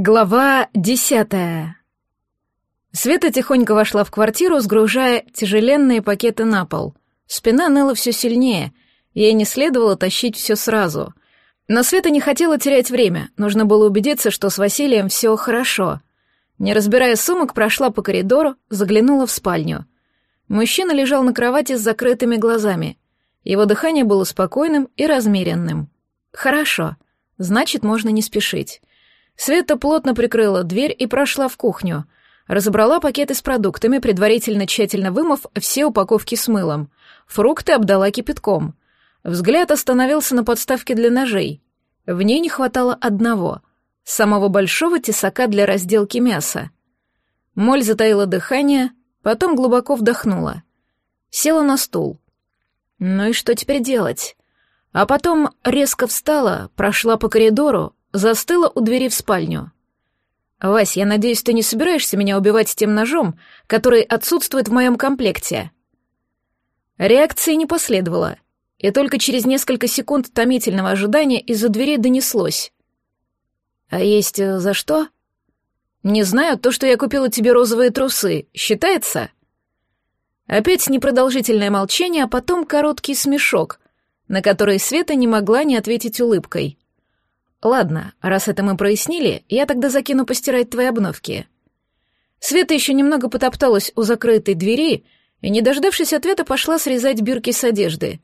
Глава десятая. Света тихонько вошла в квартиру, сгружая тяжеленные пакеты на пол. Спина ныла все сильнее, ей не следовало тащить все сразу. Но Света не хотела терять время, нужно было убедиться, что с Василием все хорошо. Не разбирая сумок, прошла по коридору, заглянула в спальню. Мужчина лежал на кровати с закрытыми глазами. Его дыхание было спокойным и размеренным. Хорошо, значит, можно не спешить. Света плотно прикрыла дверь и прошла в кухню. Разобрала пакеты с продуктами, предварительно тщательно вымыв все упаковки с мылом. Фрукты обдала кипятком. Взгляд остановился на подставке для ножей. В ней не хватало одного — самого большого тесака для разделки мяса. Моль затаила дыхание, потом глубоко вдохнула. Села на стул. Ну и что теперь делать? А потом резко встала, прошла по коридору, застыла у двери в спальню. «Вась, я надеюсь, ты не собираешься меня убивать тем ножом, который отсутствует в моем комплекте?» Реакции не последовало, и только через несколько секунд томительного ожидания из-за двери донеслось. «А есть э, за что?» «Не знаю, то, что я купила тебе розовые трусы, считается?» Опять непродолжительное молчание, а потом короткий смешок, на который Света не могла не ответить улыбкой. Ладно, раз это мы прояснили, я тогда закину постирать твои обновки. Света еще немного потопталась у закрытой двери и, не дождавшись ответа, пошла срезать бирки с одежды.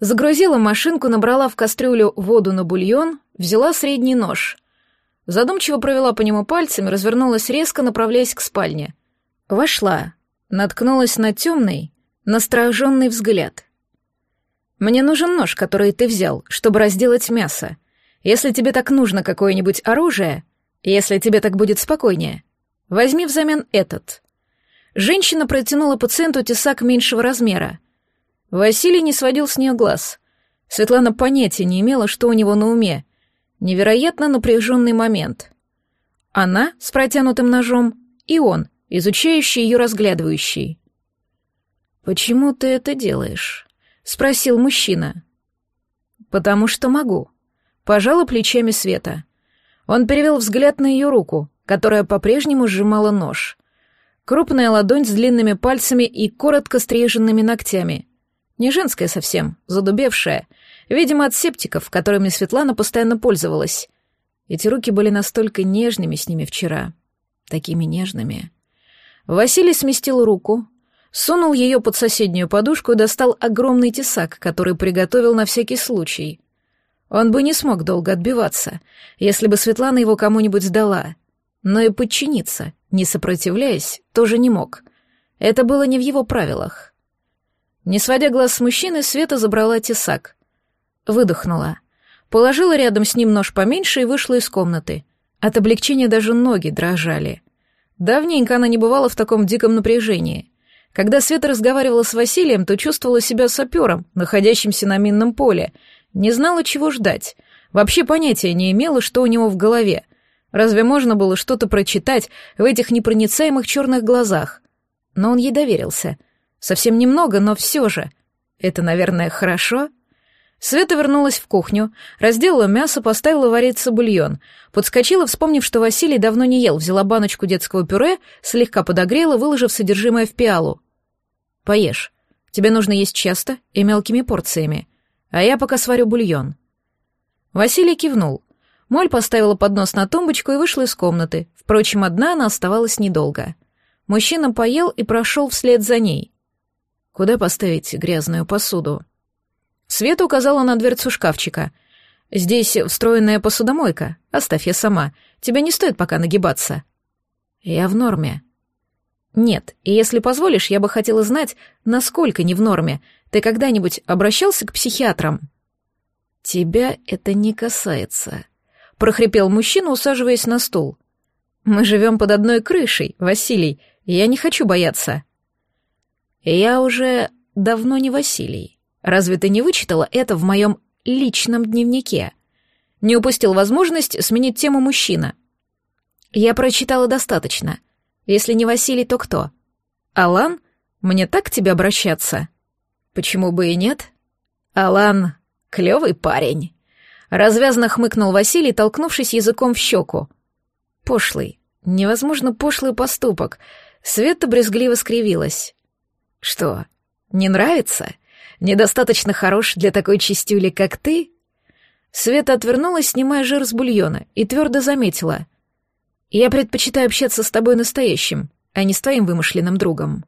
Загрузила машинку, набрала в кастрюлю воду на бульон, взяла средний нож. Задумчиво провела по нему пальцами, развернулась резко, направляясь к спальне. Вошла, наткнулась на темный, настороженный взгляд. «Мне нужен нож, который ты взял, чтобы разделать мясо», если тебе так нужно какое-нибудь оружие, если тебе так будет спокойнее, возьми взамен этот. Женщина протянула пациенту тесак меньшего размера. Василий не сводил с нее глаз. Светлана понятия не имела, что у него на уме. Невероятно напряженный момент. Она с протянутым ножом и он, изучающий ее разглядывающий. «Почему ты это делаешь?» — спросил мужчина. «Потому что могу», Пожала плечами Света. Он перевел взгляд на ее руку, которая по-прежнему сжимала нож. Крупная ладонь с длинными пальцами и коротко стриженными ногтями. Не женская совсем, задубевшая. Видимо, от септиков, которыми Светлана постоянно пользовалась. Эти руки были настолько нежными с ними вчера. Такими нежными. Василий сместил руку, сунул ее под соседнюю подушку и достал огромный тесак, который приготовил на всякий случай. Он бы не смог долго отбиваться, если бы Светлана его кому-нибудь сдала. Но и подчиниться, не сопротивляясь, тоже не мог. Это было не в его правилах. Не сводя глаз с мужчины, Света забрала тесак. Выдохнула. Положила рядом с ним нож поменьше и вышла из комнаты. От облегчения даже ноги дрожали. Давненько она не бывала в таком диком напряжении. Когда Света разговаривала с Василием, то чувствовала себя сапером, находящимся на минном поле, не знала, чего ждать. Вообще понятия не имела, что у него в голове. Разве можно было что-то прочитать в этих непроницаемых черных глазах? Но он ей доверился. Совсем немного, но все же. Это, наверное, хорошо? Света вернулась в кухню, разделала мясо, поставила вариться бульон. Подскочила, вспомнив, что Василий давно не ел, взяла баночку детского пюре, слегка подогрела, выложив содержимое в пиалу. «Поешь. Тебе нужно есть часто и мелкими порциями а я пока сварю бульон». Василий кивнул. Моль поставила поднос на тумбочку и вышла из комнаты. Впрочем, одна она оставалась недолго. Мужчина поел и прошел вслед за ней. «Куда поставить грязную посуду?» Света указала на дверцу шкафчика. «Здесь встроенная посудомойка. Оставь я сама. Тебе не стоит пока нагибаться». «Я в норме». «Нет, и если позволишь, я бы хотела знать, насколько не в норме. Ты когда-нибудь обращался к психиатрам?» «Тебя это не касается», — прохрипел мужчина, усаживаясь на стул. «Мы живем под одной крышей, Василий, я не хочу бояться». «Я уже давно не Василий. Разве ты не вычитала это в моем личном дневнике?» Не упустил возможность сменить тему мужчина. «Я прочитала достаточно. Если не Василий, то кто? Алан? Мне так к тебе обращаться?» Почему бы и нет? Алан — клевый парень. Развязно хмыкнул Василий, толкнувшись языком в щеку. Пошлый, невозможно пошлый поступок. Света брезгливо скривилась. Что, не нравится? Недостаточно хорош для такой чистюли, как ты? Света отвернулась, снимая жир с бульона, и твердо заметила. «Я предпочитаю общаться с тобой настоящим, а не с твоим вымышленным другом».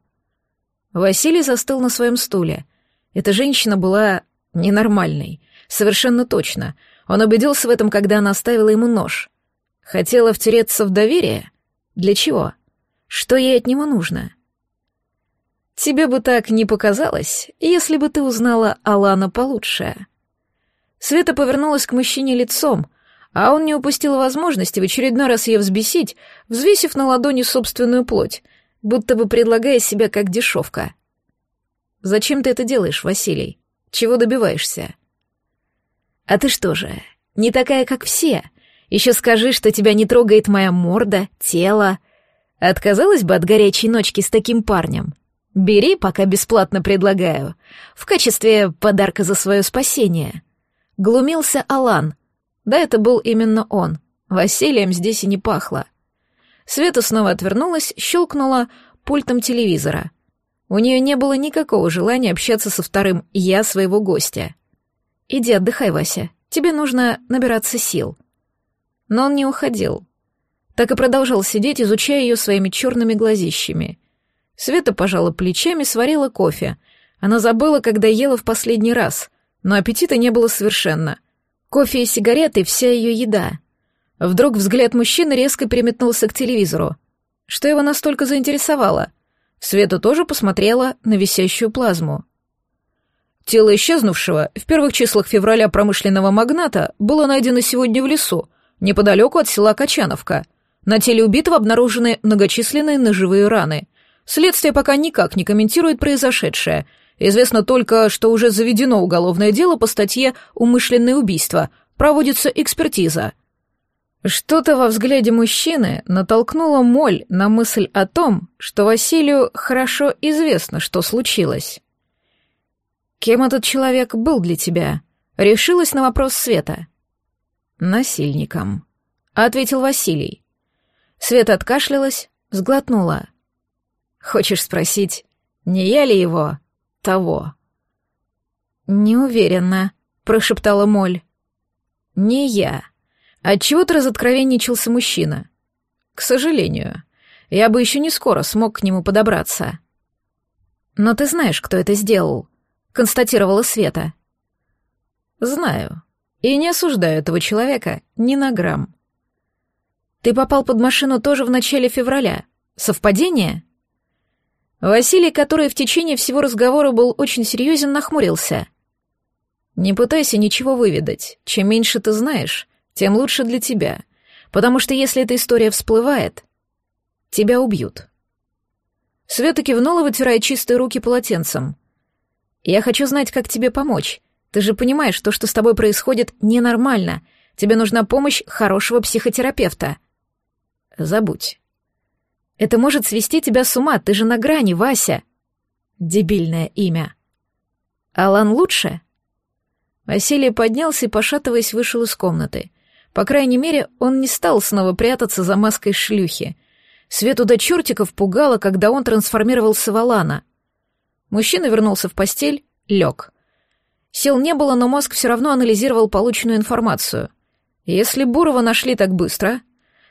Василий застыл на своем стуле. Эта женщина была ненормальной, совершенно точно. Он убедился в этом, когда она оставила ему нож. Хотела втереться в доверие? Для чего? Что ей от него нужно? Тебе бы так не показалось, если бы ты узнала Алана получше. Света повернулась к мужчине лицом, а он не упустил возможности в очередной раз ее взбесить, взвесив на ладони собственную плоть, будто бы предлагая себя как дешевка. «Зачем ты это делаешь, Василий? Чего добиваешься?» «А ты что же, не такая, как все? Еще скажи, что тебя не трогает моя морда, тело. Отказалась бы от горячей ночки с таким парнем? Бери, пока бесплатно предлагаю, в качестве подарка за свое спасение». Глумился Алан. Да, это был именно он. Василием здесь и не пахло. Света снова отвернулась, щелкнула пультом телевизора. У нее не было никакого желания общаться со вторым «я» своего гостя. «Иди отдыхай, Вася, тебе нужно набираться сил». Но он не уходил. Так и продолжал сидеть, изучая ее своими черными глазищами. Света пожала плечами, сварила кофе. Она забыла, когда ела в последний раз, но аппетита не было совершенно. Кофе и сигареты — вся ее еда. Вдруг взгляд мужчины резко переметнулся к телевизору. Что его настолько заинтересовало? Света тоже посмотрела на висящую плазму. Тело исчезнувшего в первых числах февраля промышленного магната было найдено сегодня в лесу, неподалеку от села Качановка. На теле убитого обнаружены многочисленные ножевые раны. Следствие пока никак не комментирует произошедшее. Известно только, что уже заведено уголовное дело по статье «Умышленное убийство», проводится экспертиза. Что-то во взгляде мужчины натолкнуло Моль на мысль о том, что Василию хорошо известно, что случилось. «Кем этот человек был для тебя?» — решилась на вопрос Света. «Насильником», — ответил Василий. Света откашлялась, сглотнула. «Хочешь спросить, не я ли его? Того?» «Не уверена», — прошептала Моль. «Не я», Отчего-то разоткровенничался мужчина. К сожалению, я бы еще не скоро смог к нему подобраться. Но ты знаешь, кто это сделал, констатировала Света. Знаю. И не осуждаю этого человека ни на грамм. Ты попал под машину тоже в начале февраля. Совпадение? Василий, который в течение всего разговора был очень серьезен, нахмурился. Не пытайся ничего выведать. Чем меньше ты знаешь, тем лучше для тебя, потому что если эта история всплывает, тебя убьют. Света кивнула, вытирая чистые руки полотенцем. «Я хочу знать, как тебе помочь. Ты же понимаешь, то, что с тобой происходит, ненормально. Тебе нужна помощь хорошего психотерапевта». «Забудь. Это может свести тебя с ума, ты же на грани, Вася». Дебильное имя. «Алан лучше?» Василий поднялся и, пошатываясь, вышел из комнаты. По крайней мере, он не стал снова прятаться за маской шлюхи. Свету до чертиков пугало, когда он трансформировался в Алана. Мужчина вернулся в постель, лег. Сил не было, но мозг все равно анализировал полученную информацию. Если Бурова нашли так быстро,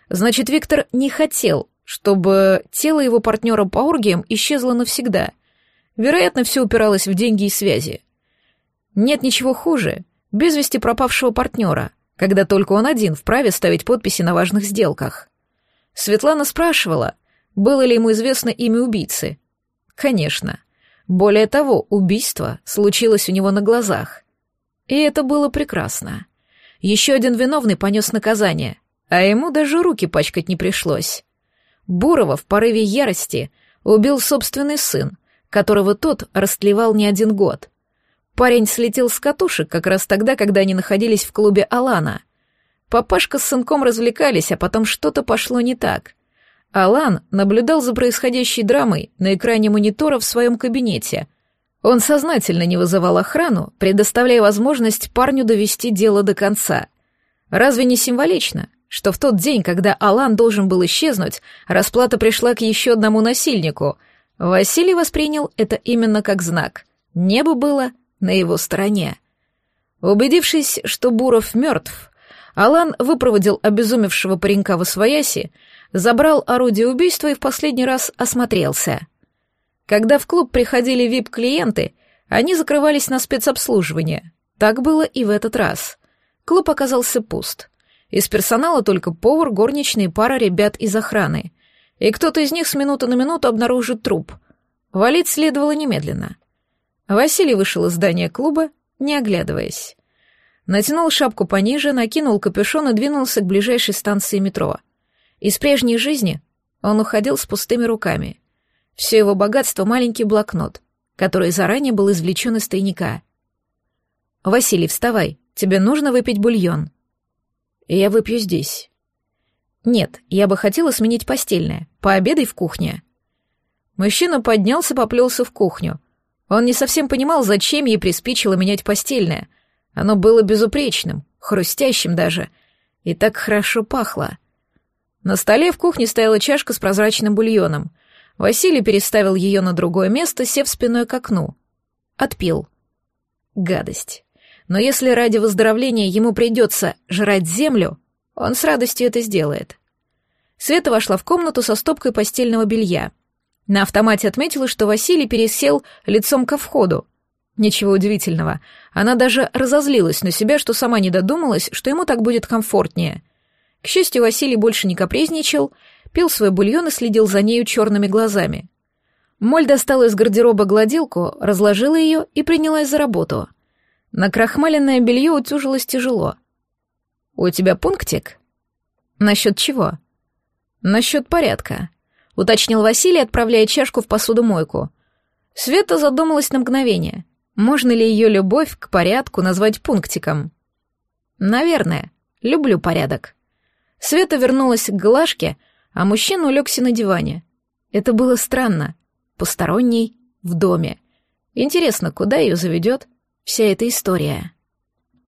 значит, Виктор не хотел, чтобы тело его партнера по оргиям исчезло навсегда. Вероятно, все упиралось в деньги и связи. Нет ничего хуже без вести пропавшего партнера — когда только он один вправе ставить подписи на важных сделках. Светлана спрашивала, было ли ему известно имя убийцы. Конечно. Более того, убийство случилось у него на глазах. И это было прекрасно. Еще один виновный понес наказание, а ему даже руки пачкать не пришлось. Бурова в порыве ярости убил собственный сын, которого тот растлевал не один год. Парень слетел с катушек как раз тогда, когда они находились в клубе Алана. Папашка с сынком развлекались, а потом что-то пошло не так. Алан наблюдал за происходящей драмой на экране монитора в своем кабинете. Он сознательно не вызывал охрану, предоставляя возможность парню довести дело до конца. Разве не символично, что в тот день, когда Алан должен был исчезнуть, расплата пришла к еще одному насильнику. Василий воспринял это именно как знак. Небо было на его стороне. Убедившись, что Буров мертв, Алан выпроводил обезумевшего паренька в освояси, забрал орудие убийства и в последний раз осмотрелся. Когда в клуб приходили вип-клиенты, они закрывались на спецобслуживание. Так было и в этот раз. Клуб оказался пуст. Из персонала только повар, горничные, пара ребят из охраны. И кто-то из них с минуты на минуту обнаружит труп. Валить следовало немедленно. Василий вышел из здания клуба, не оглядываясь. Натянул шапку пониже, накинул капюшон и двинулся к ближайшей станции метро. Из прежней жизни он уходил с пустыми руками. Все его богатство — маленький блокнот, который заранее был извлечен из тайника. «Василий, вставай, тебе нужно выпить бульон». «Я выпью здесь». «Нет, я бы хотела сменить постельное. Пообедай в кухне». Мужчина поднялся, поплелся в кухню. Он не совсем понимал, зачем ей приспичило менять постельное. Оно было безупречным, хрустящим даже, и так хорошо пахло. На столе в кухне стояла чашка с прозрачным бульоном. Василий переставил ее на другое место, сев спиной к окну. Отпил. Гадость. Но если ради выздоровления ему придется жрать землю, он с радостью это сделает. Света вошла в комнату со стопкой постельного белья. На автомате отметила, что Василий пересел лицом ко входу. Ничего удивительного. Она даже разозлилась на себя, что сама не додумалась, что ему так будет комфортнее. К счастью, Василий больше не капризничал, пил свой бульон и следил за нею черными глазами. Моль достала из гардероба гладилку, разложила ее и принялась за работу. На крахмаленное белье утюжилось тяжело. «У тебя пунктик?» «Насчет чего?» «Насчет порядка», — уточнил Василий, отправляя чашку в посудомойку. Света задумалась на мгновение. Можно ли ее любовь к порядку назвать пунктиком? «Наверное. Люблю порядок». Света вернулась к Глашке, а мужчина улегся на диване. Это было странно. Посторонний в доме. Интересно, куда ее заведет вся эта история?